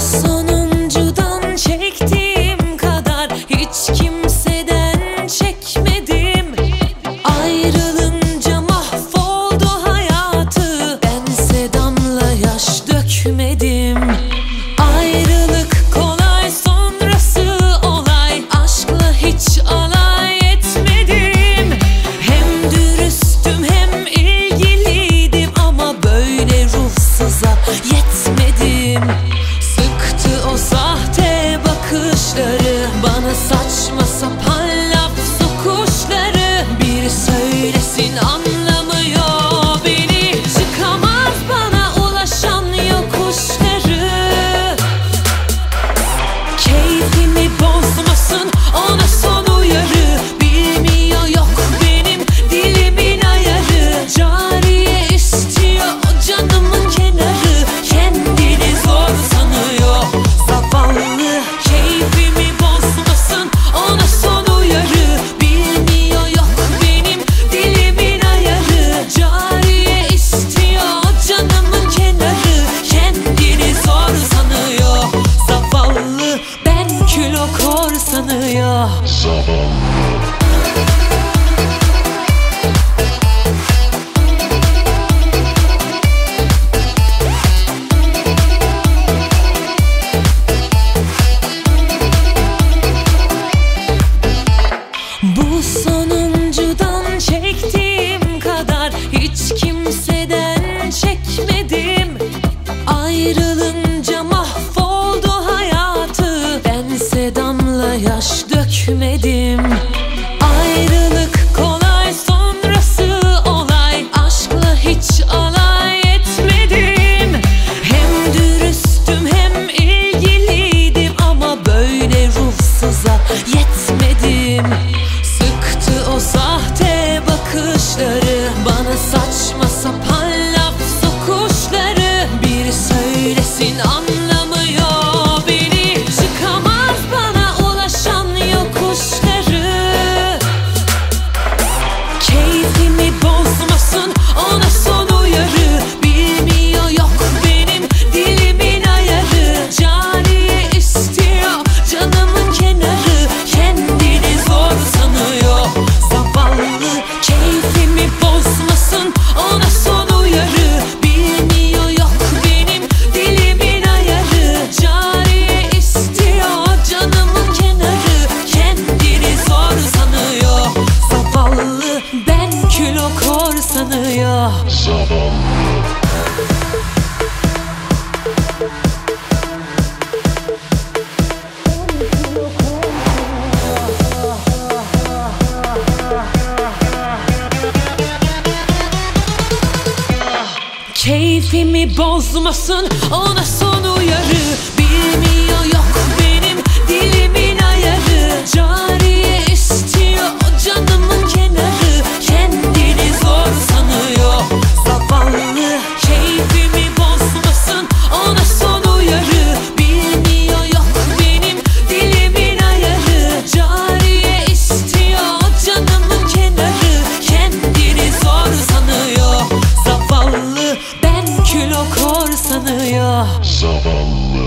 sou Saba. saçma zavallı. Keyfimi bozmasın ona son uyarı. Bilmiyor yok benim dilimi. Kül okur sanıyor. Zavallı.